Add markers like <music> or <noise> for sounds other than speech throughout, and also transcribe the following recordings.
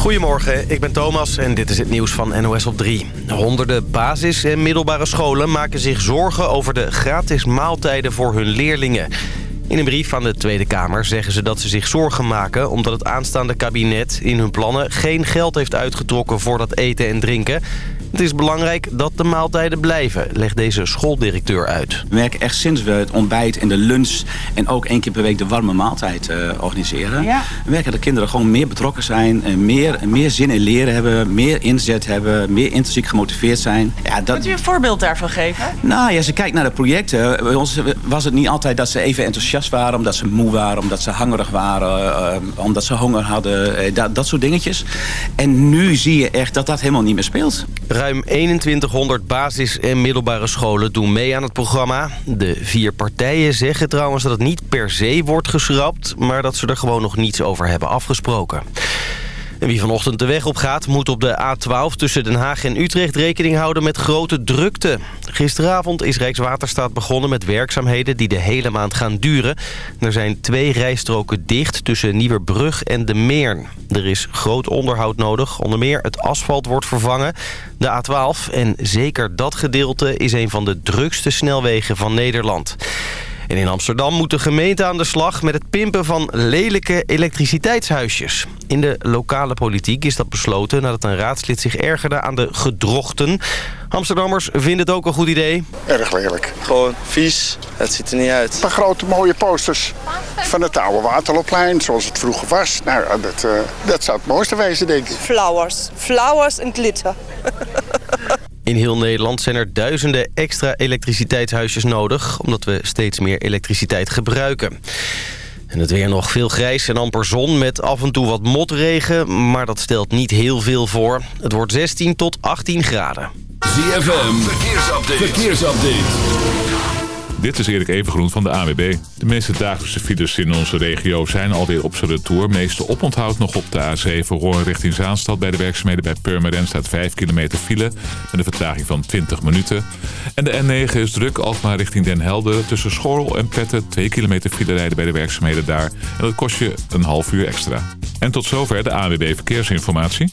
Goedemorgen, ik ben Thomas en dit is het nieuws van NOS op 3. Honderden basis- en middelbare scholen maken zich zorgen over de gratis maaltijden voor hun leerlingen. In een brief van de Tweede Kamer zeggen ze dat ze zich zorgen maken... omdat het aanstaande kabinet in hun plannen geen geld heeft uitgetrokken voor dat eten en drinken... Het is belangrijk dat de maaltijden blijven, legt deze schooldirecteur uit. We werken echt sinds we het ontbijt en de lunch en ook één keer per week de warme maaltijd uh, organiseren. Ja. We werken dat kinderen gewoon meer betrokken zijn, en meer, meer zin in leren hebben, meer inzet hebben, meer intrinsiek gemotiveerd zijn. Ja, dat... Kunt u een voorbeeld daarvan geven? Nou ja, als je kijkt naar de projecten, bij ons was het niet altijd dat ze even enthousiast waren, omdat ze moe waren, omdat ze hangerig waren, uh, omdat ze honger hadden, uh, dat, dat soort dingetjes. En nu zie je echt dat dat helemaal niet meer speelt. Ruim 2100 basis- en middelbare scholen doen mee aan het programma. De vier partijen zeggen trouwens dat het niet per se wordt geschrapt... maar dat ze er gewoon nog niets over hebben afgesproken. Wie vanochtend de weg op gaat, moet op de A12 tussen Den Haag en Utrecht rekening houden met grote drukte. Gisteravond is Rijkswaterstaat begonnen met werkzaamheden die de hele maand gaan duren. Er zijn twee rijstroken dicht tussen Nieuwerbrug en de Meern. Er is groot onderhoud nodig, onder meer het asfalt wordt vervangen. De A12 en zeker dat gedeelte is een van de drukste snelwegen van Nederland. En in Amsterdam moet de gemeente aan de slag met het pimpen van lelijke elektriciteitshuisjes. In de lokale politiek is dat besloten nadat een raadslid zich ergerde aan de gedrochten. Amsterdammers vinden het ook een goed idee. Erg lelijk. Gewoon vies. Het ziet er niet uit. Een paar grote mooie posters van het oude Waterloopplein, zoals het vroeger was. Nou, dat, uh, dat zou het mooiste wezen, denk ik. Flowers. Flowers en glitter. <laughs> In heel Nederland zijn er duizenden extra elektriciteitshuisjes nodig... omdat we steeds meer elektriciteit gebruiken. En het weer nog veel grijs en amper zon met af en toe wat motregen... maar dat stelt niet heel veel voor. Het wordt 16 tot 18 graden. ZFM, verkeersupdate. verkeersupdate. Dit is Erik Evengroen van de AWB. De meeste dagelijkse files in onze regio zijn alweer op zijn retour. Meeste oponthoud nog op de A7 Roorn richting Zaanstad. Bij de werkzaamheden bij Purmerend staat 5 kilometer file. Met een vertraging van 20 minuten. En de N9 is druk Alkmaar richting Den Helder. Tussen Schorrel en Petten 2 kilometer file rijden bij de werkzaamheden daar. En dat kost je een half uur extra. En tot zover de AWB Verkeersinformatie.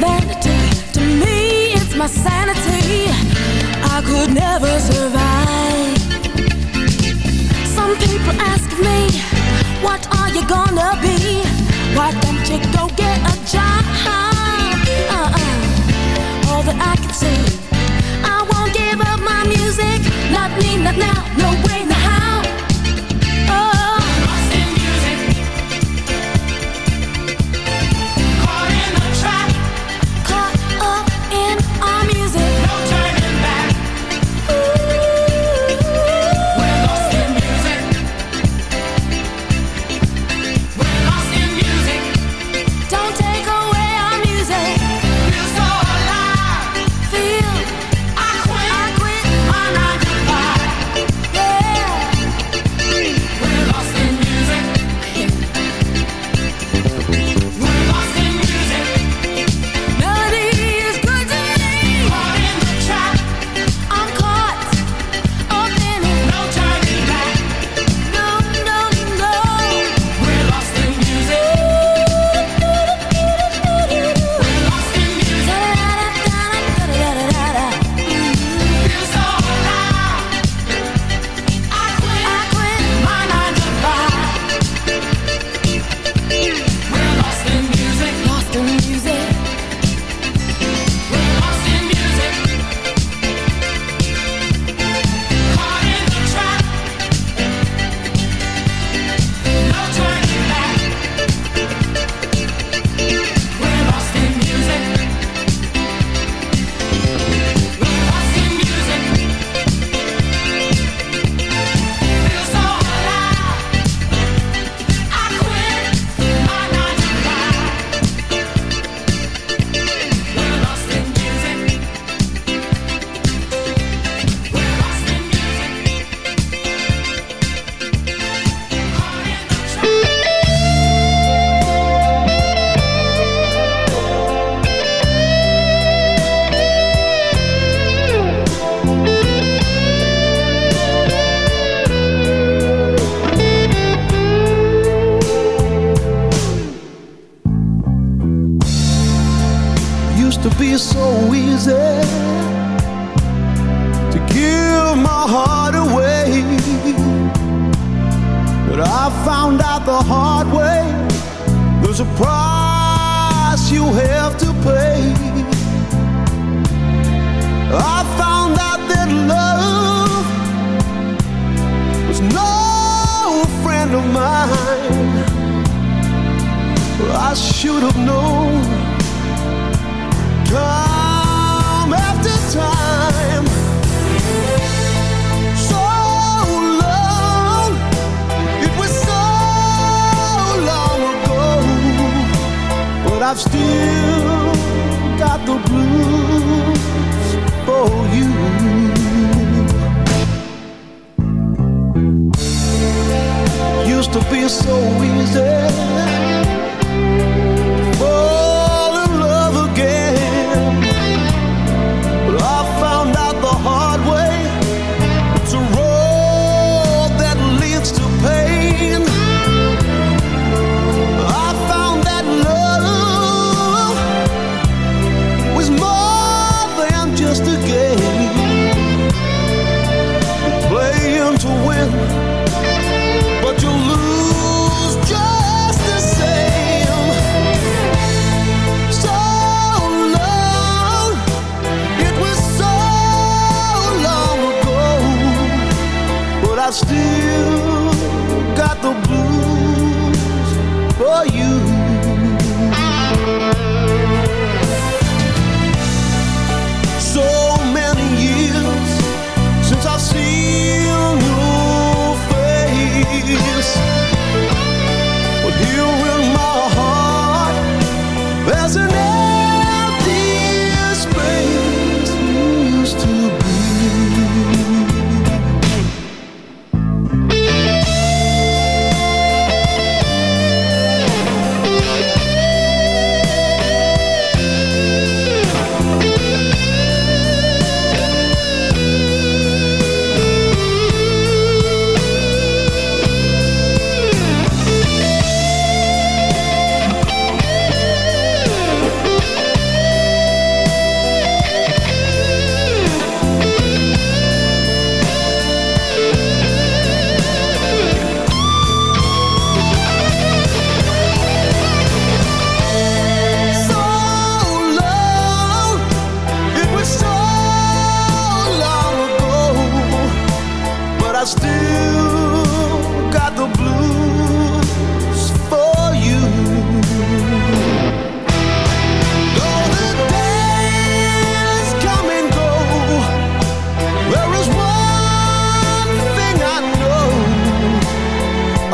vanity To me it's my sanity I could never survive Some people ask me What are you gonna be? Why don't you go get a job? Uh -uh. All that I can see I won't give up my music Not me, not now, no way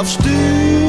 afstuur.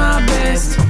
My best.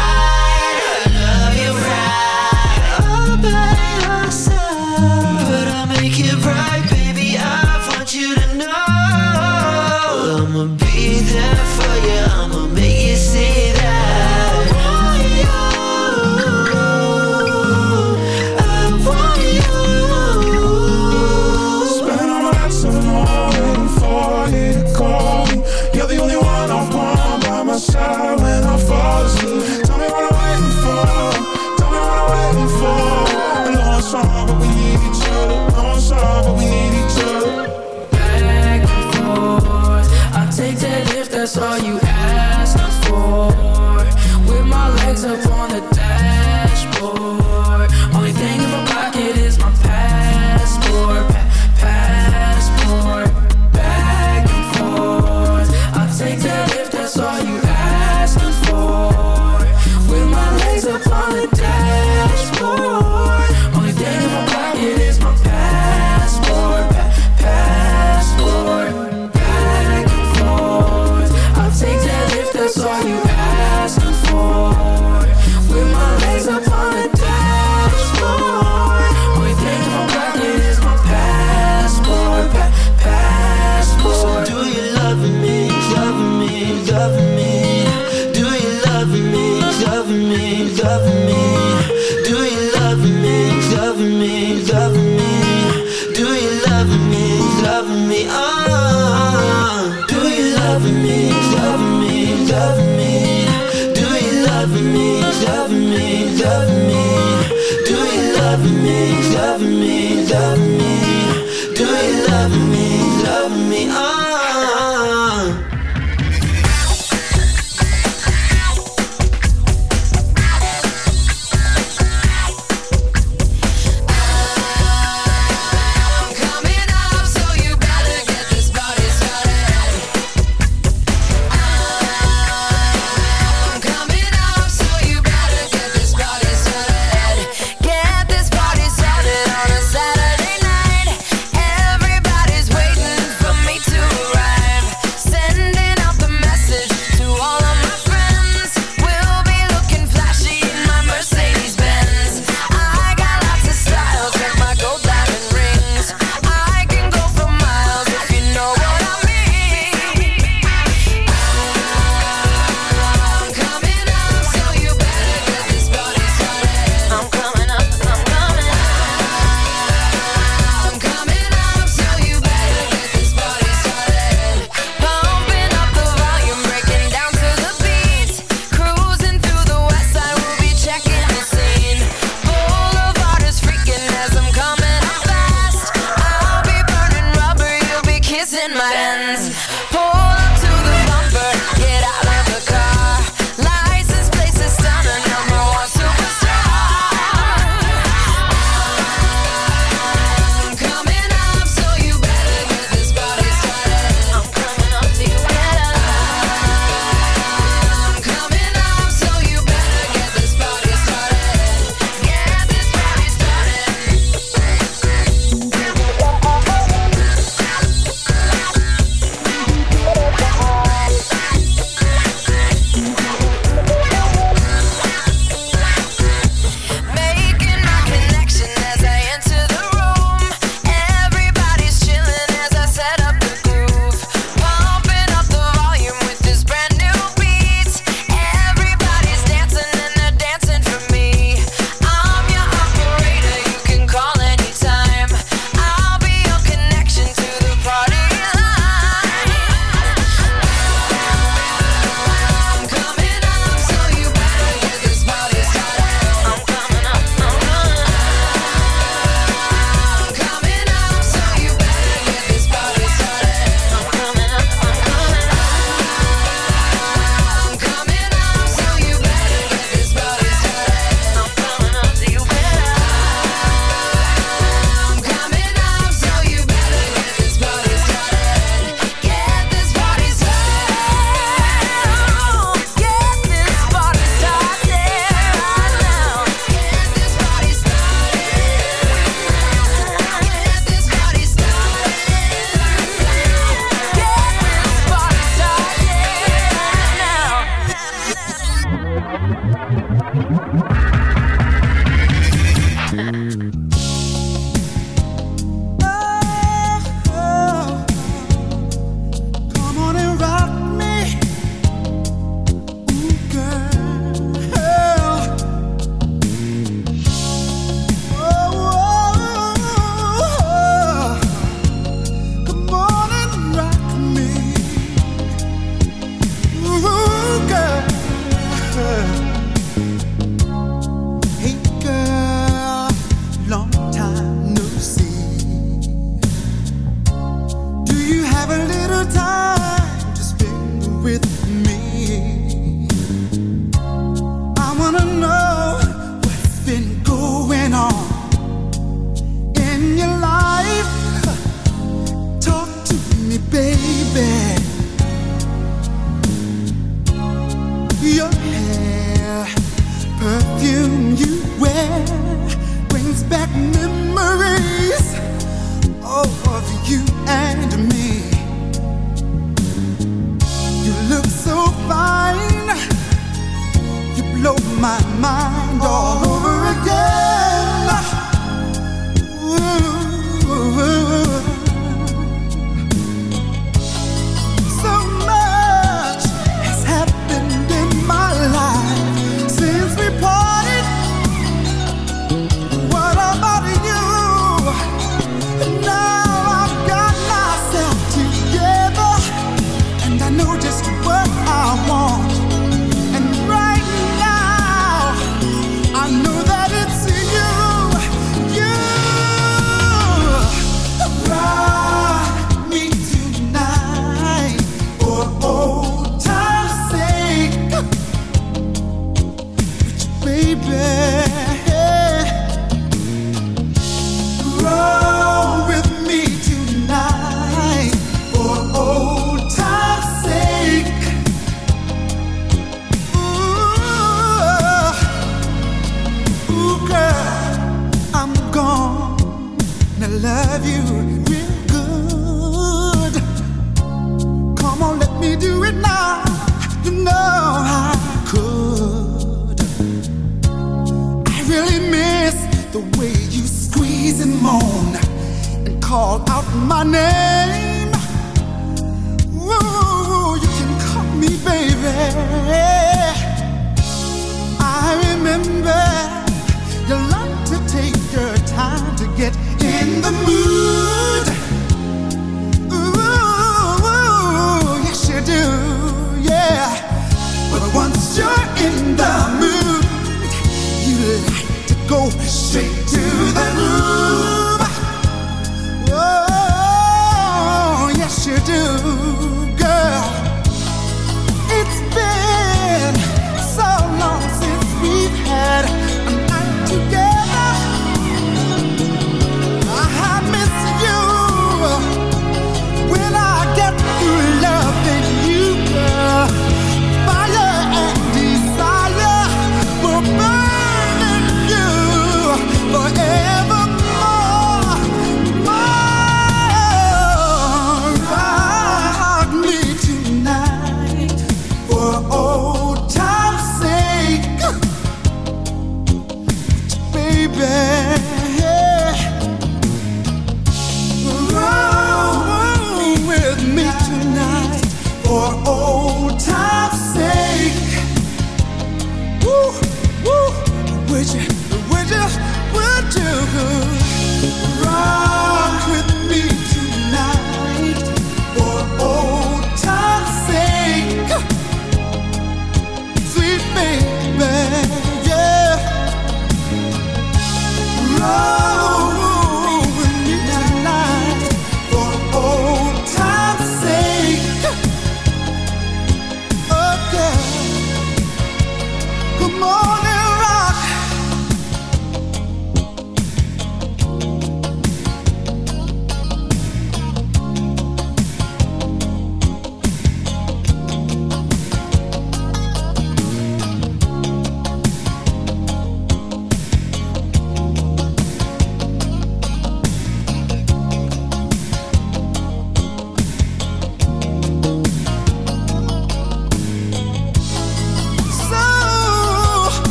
in my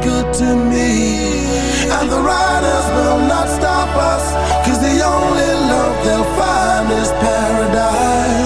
good to me. And the riders will not stop us, cause the only love they'll find is paradise.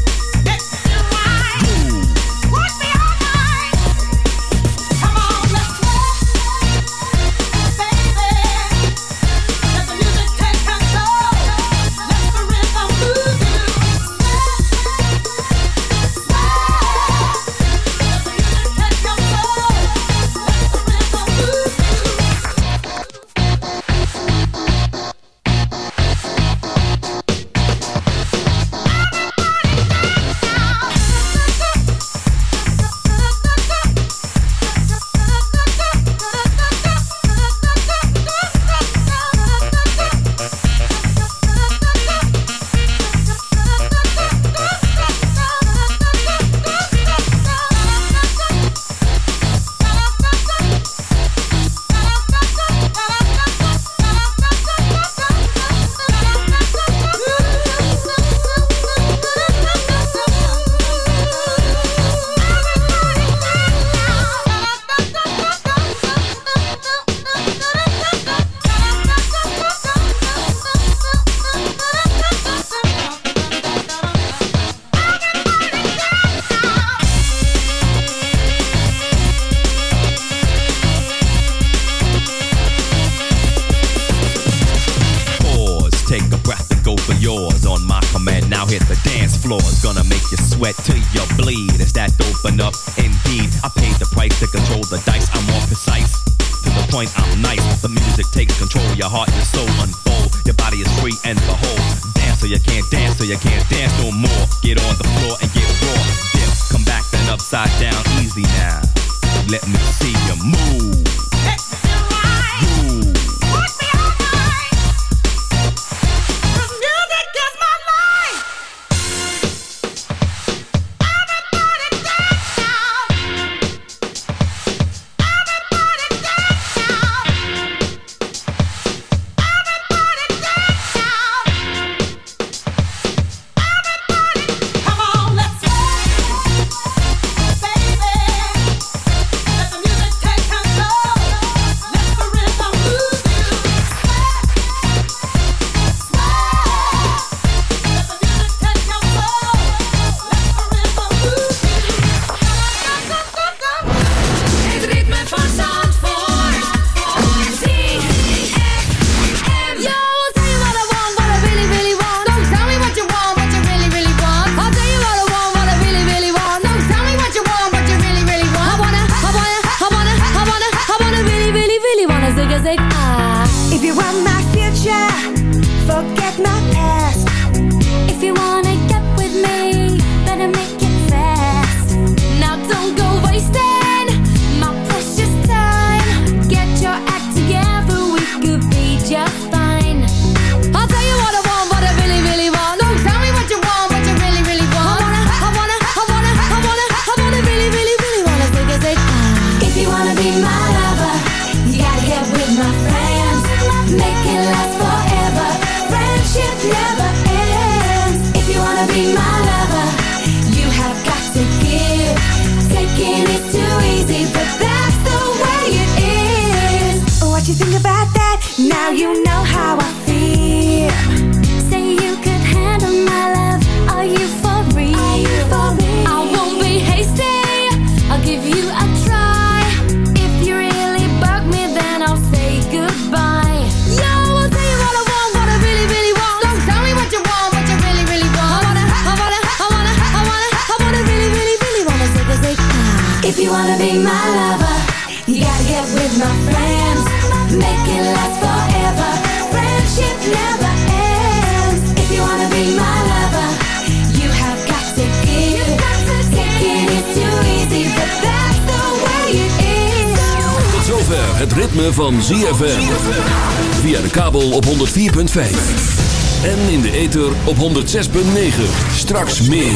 wanna be my lover? You gotta get with my friends. Make it last forever. Friendship never ends. If you wanna be my lover You have got to give. Taking it too easy But that's the way it is. Tot zover het ritme van ZFM Via de kabel op 104.5 en in de ether op 106.9. Straks meer.